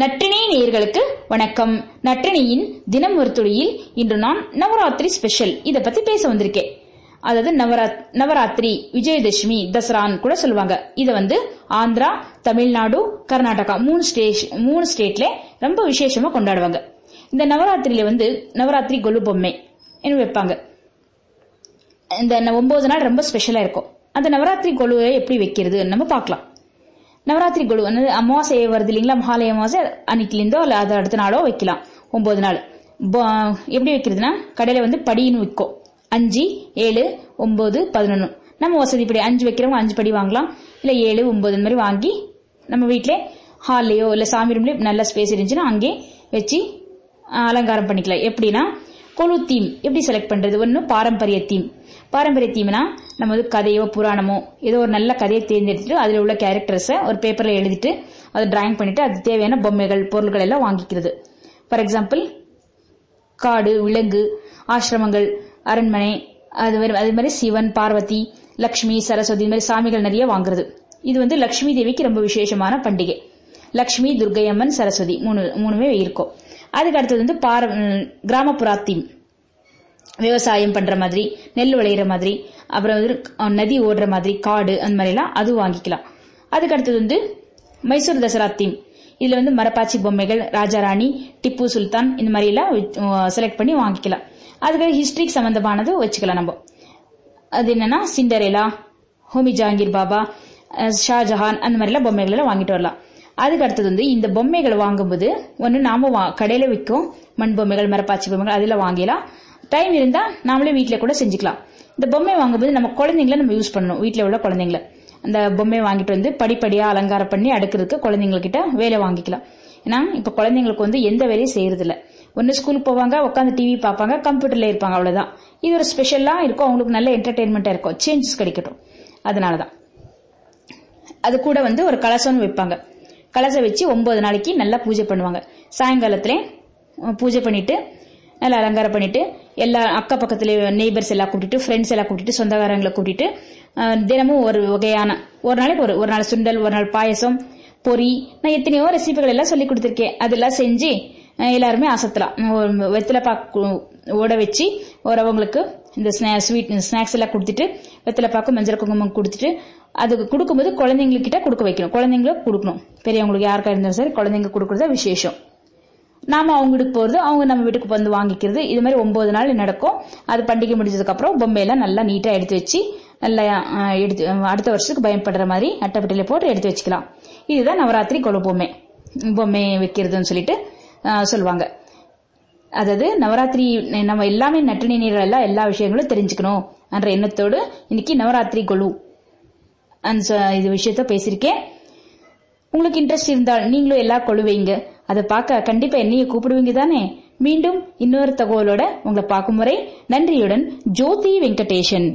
நற்றினை நேயர்களுக்கு வணக்கம். நற்றினையின் தினம் ஒரு துளியில் இன்று நான் நவராத்திரி ஸ்பெஷல் இத பத்தி பேச வந்திருக்கேன் அதாவது நவராத்திரி விஜயதசமி தசரான்னு கூட சொல்லுவாங்க. இத வந்து ஆந்திரா தமிழ்நாடு கர்நாடகா மூணு ஸ்டேஷ் மூணு ஸ்டேட்ல ரொம்ப விசேஷமா கொண்டாடுவாங்க. இந்த நவராத்திரியில வந்து நவராத்திரி கொலு பொம்மை வைப்பாங்க. இந்த ஒன்பது நாள் ரொம்ப ஸ்பெஷலா இருக்கும். அந்த நவராத்திரி கொலுவை எப்படி வைக்கிறது நம்ம பார்க்கலாம். நவராத்திரி குழு வந்து அமாவாசை வருது இல்லைங்களா? மகாலய அமாவாசை. அன்னைக்குலேருந்தோ இல்லை அது அடுத்த நாளோ வைக்கலாம். ஒன்பது நாள். எப்படி வைக்கிறதுனா கடையில் வந்து படின்னு விற்கும் அஞ்சு ஏழு ஒன்பது பதினொன்று நம்ம வசதிப்படி அஞ்சு வைக்கிறவங்க அஞ்சு படி வாங்கலாம். இல்லை ஏழு ஒன்பது இந்த மாதிரி வாங்கி நம்ம வீட்டிலே ஹால்லையோ இல்லை சாமி ரூம்லேயோ நல்ல ஸ்பேஸ் இருந்துச்சுன்னா அங்கே வச்சு அலங்காரம் பண்ணிக்கலாம். எப்படின்னா கொலு தீம். எப்படி செலக்ட் பண்றது? ஒன்று பாரம்பரிய தீம். பாரம்பரிய தீம்னா நம்ம வந்து கதையோ புராணமோ ஏதோ ஒரு நல்ல கதையை தேர்ந்தெடுத்துட்டு அதில் உள்ள கேரக்டர்ஸை ஒரு பேப்பரில் எழுதிட்டு அதை டிராயிங் பண்ணிட்டு அது தேவையான பொம்மைகள் பொருள்கள் எல்லாம் வாங்கிக்கிறது. ஃபார் எக்ஸாம்பிள் காடு விலங்கு ஆசிரமங்கள் அரண்மனை அது அது மாதிரி சிவன் பார்வதி லக்ஷ்மி சரஸ்வதி இந்த மாதிரி சாமிகள் நிறைய வாங்குறது. இது வந்து லக்ஷ்மி தேவிக்கு ரொம்ப விசேஷமான பண்டிகை. லக்ஷ்மி துர்கையம்மன் சரஸ்வதி மூணு மூணுமே இருக்கும். அதுக்கு அடுத்தது வந்து பார கிராமப்புறாத்தீம் விவசாயம் பண்ற மாதிரி நெல் விளையிற மாதிரி அப்புறம் வந்து நதி ஓடுற மாதிரி காடு அந்த மாதிரி எல்லாம் அது வாங்கிக்கலாம். அதுக்கு அடுத்தது வந்து மைசூர் தசரா தீம். இதுல வந்து மரப்பாச்சி பொம்மைகள் ராஜா ராணி டிப்பு சுல்தான் இந்த மாதிரி எல்லாம் செலக்ட் பண்ணி வாங்கிக்கலாம். அதுக்கு ஹிஸ்டரிக்கு சம்பந்தமானது வச்சுக்கலாம் நம்ம. அது என்னன்னா சிண்டரேலா ஹோமி ஜஹாங்கீர் பாபா ஷாஜஹான் அந்த மாதிரி எல்லாம் பொம்மைகள் எல்லாம் வாங்கிட்டு வரலாம். அதுக்கு அடுத்தது வந்து இந்த பொம்மைகளை வாங்கும்போது ஒன்று நாம கடையில விற்கும் மண் பொம்மைகள் மரப்பாச்சி பொம்மைகள் அதில் வாங்கிடலாம். டைம் இருந்தா நாமளே வீட்டில் கூட செஞ்சுக்கலாம். இந்த பொம்மை வாங்கும்போது நம்ம குழந்தைங்கள நம்ம யூஸ் பண்ணணும். வீட்டில் உள்ள குழந்தைங்கள. அந்த பொம்மை வாங்கிட்டு வந்து படிப்படியா அலங்காரம் பண்ணி அடுக்கிறதுக்கு குழந்தைங்கக்கிட்ட வேலை வாங்கிக்கலாம். ஏன்னா இப்ப குழந்தைங்களுக்கு வந்து எந்த வேலையும் செய்யறது இல்ல ஒன்னு ஸ்கூலுக்கு போவாங்க உட்காந்து டிவி பார்ப்பாங்க கம்ப்யூட்டர்ல இருப்பாங்க அவ்வளவுதான். இது ஒரு ஸ்பெஷலாக இருக்கும். அவங்களுக்கு நல்ல என்டர்டைன்மெண்டா இருக்கும். சேஞ்சஸ் கிடைக்கட்டும். அதனாலதான். அது கூட வந்து ஒரு கலசம் வைப்பாங்க. கலசம் வச்சு ஒன்பது நாளைக்கு நல்லா பூஜை பண்ணுவாங்க. சாயங்காலத்துல பூஜை பண்ணிட்டு நல்லா அலங்காரம் பண்ணிட்டு எல்லா அக்க பக்கத்துல நெய்பர்ஸ் எல்லாம் கூட்டிட்டு ஃப்ரெண்ட்ஸ் எல்லாம் கூட்டிட்டு சொந்தக்காரங்களை கூட்டிட்டு தினமும் ஒரு வகையான ஒரு நாளைக்கு ஒரு ஒரு நாள் சுண்டல் ஒரு நாள் பாயசம் பொரி நான் எத்தனையோ ரெசிபிகள் எல்லாம் சொல்லி கொடுத்துருக்கேன். அதெல்லாம் செஞ்சு எல்லாருமே அசத்தலாம். வெத்தில பாக்கு ஓட வச்சு ஒருவங்களுக்கு இந்த ஸ்வீட் ஸ்நாக்ஸ் எல்லாம் கொடுத்துட்டு வெத்தில பாக்கு மஞ்சள் குங்குமம் கொடுத்துட்டு அது கொடுக்கும்போது குழந்தைங்கக்கிட்ட கொடுக்க வைக்கணும். குழந்தைங்களுக்கு கொடுக்கணும். பெரியவங்களுக்கு யாருக்கா இருந்தாலும் சரி குழந்தைங்க கொடுக்கறது விசேஷம். நாம அவங்க வீட்டுக்கு போறது அவங்க நம்ம வீட்டுக்கு வந்து வாங்கிக்கிறது இது மாதிரி ஒன்பது நாள் நடக்கும். அது பண்டிகை முடிஞ்சதுக்கு அப்புறம் பொம்மையெல்லாம் நல்லா நீட்டா எடுத்து வச்சு நல்லா எடுத்து அடுத்த வருஷத்துக்கு பயன்படுற மாதிரி அட்டைப்பட்டியில போட்டு எடுத்து வச்சுக்கலாம். இதுதான் நவராத்திரி கொலு பொம்மை பொம்மை வைக்கிறதுன்னு சொல்லிட்டு சொல்லுவாங்க. அதாவது நவராத்திரி நம்ம எல்லாமே நற்றினி நீர் எல்லாம் எல்லா விஷயங்களும் தெரிஞ்சுக்கணும் என்ற எண்ணத்தோடு இன்னைக்கு நவராத்திரி கொலு இது விஷயத்த பேசியிருக்கேன். உங்களுக்கு இன்ட்ரெஸ்ட் இருந்தால் நீங்களும் எல்லா கொழுவீங்க. அதை பார்க்க கண்டிப்பா என்னைய கூப்பிடுவீங்க தானே? மீண்டும் இன்னொரு தகவலோட உங்களை பார்க்கும் முறை நன்றியுடன் ஜோதி வெங்கடேஷன்.